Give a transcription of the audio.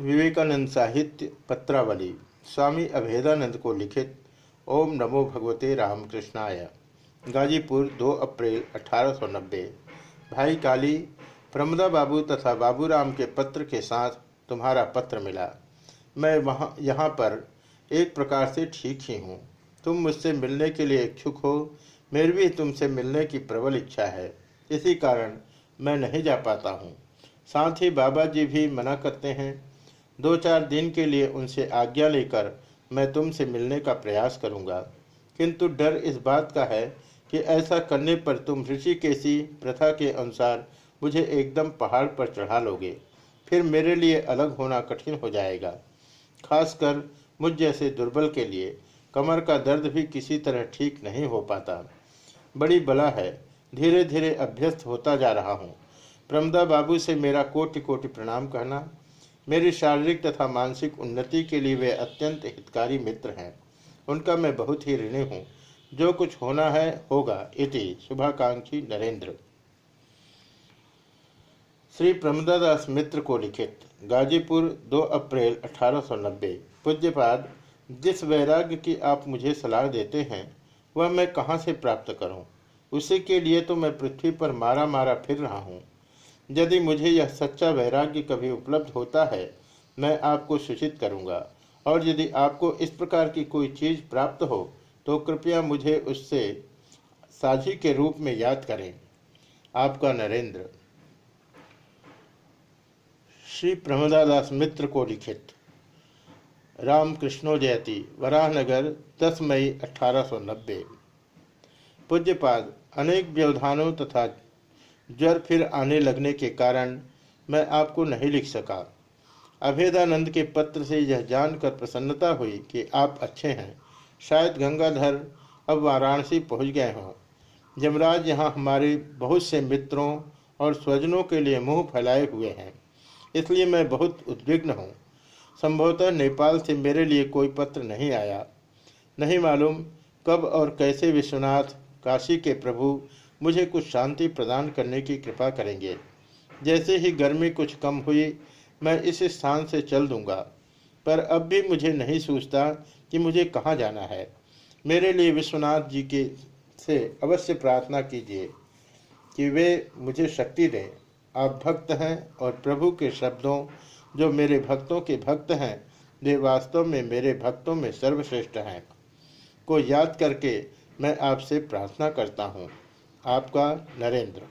विवेकानंद साहित्य पत्रावली, स्वामी अभेदानंद को लिखित, ओम नमो भगवते रामकृष्णाय। गाजीपुर 2 अप्रैल 1890 भाई काली, प्रमदा बाबू तथा बाबूराम के पत्र के साथ तुम्हारा पत्र मिला। मैं वहाँ, यहाँ पर एक प्रकार से ठीक ही हूँ। तुम मुझसे मिलने के लिए इच्छुक हो, मेरी भी तुमसे मिलने की प्रबल इच्छा है। इसी कारण मैं नहीं जा पाता हूँ। साथ ही बाबा जी भी मना करते हैं दो चार दिन के लिए उनसे आज्ञा लेकर मैं तुमसे मिलने का प्रयास करूँगा। किंतु डर इस बात का है कि ऐसा करने पर तुम ऋषि ऋषिकेशी प्रथा के अनुसार मुझे एकदम पहाड़ पर चढ़ा लोगे। फिर मेरे लिए अलग होना कठिन हो जाएगा। खासकर मुझ जैसे दुर्बल के लिए कमर का दर्द भी किसी तरह ठीक नहीं हो पाता। बड़ी बला है धीरे धीरे अभ्यस्त होता जा रहा हूँ। प्रमदा बाबू से मेरा कोटि कोटि प्रणाम कहना। मेरी शारीरिक तथा मानसिक उन्नति के लिए वे अत्यंत हितकारी मित्र हैं। उनका मैं बहुत ही ऋणी हूँ। जो कुछ होना है, होगा, इति। शुभाकांक्षी नरेंद्र। श्री प्रमदादास मित्र को लिखित। गाजीपुर 2 अप्रैल 1890 पूज्यपाद, जिस वैराग्य की आप मुझे सलाह देते हैं, वह मैं कहाँ से प्राप्त करूँ? उसी के लिए तो मैं पृथ्वी पर मारा मारा फिर रहा हूँ। यदि मुझे यह सच्चा वैराग्य कभी उपलब्ध होता है, मैं आपको सूचित करूँगा। और यदि आपको इस प्रकार की कोई चीज़ प्राप्त हो तो कृपया मुझे उससे साझी के रूप में याद करें। आपका नरेंद्र। श्री प्रमदादास मित्र को लिखित। राम कृष्णो जयती वराहनगर 10 मई 1890 पूज्यपाद, अनेक व्यवधानों तथा ज्वर फिर आने लगने के कारण मैं आपको नहीं लिख सका। अभेदानंद के पत्र से यह जानकर प्रसन्नता हुई कि आप अच्छे हैं। शायद गंगाधर अब वाराणसी पहुँच गए हों। जमराज यहाँ हमारे बहुत से मित्रों और स्वजनों के लिए मुँह फैलाए हुए हैं। इसलिए मैं बहुत उद्विग्न हूँ। संभवतः नेपाल से मेरे लिए कोई पत्र नहीं आया। नहीं मालूम कब और कैसे विश्वनाथ, काशी के प्रभु मुझे कुछ शांति प्रदान करने की कृपा करेंगे। जैसे ही गर्मी कुछ कम हुई, मैं इस स्थान से चल दूँगा। पर अब भी मुझे नहीं सोचता कि मुझे कहाँ जाना है। मेरे लिए विश्वनाथ जी के से अवश्य प्रार्थना कीजिए कि वे मुझे शक्ति दें। आप भक्त हैं और प्रभु के शब्दों, जो मेरे भक्तों के भक्त हैं, वे वास्तव में मेरे भक्तों में सर्वश्रेष्ठ हैं। को याद करके मैं आपसे प्रार्थना करता हूँ। आपका नरेंद्र।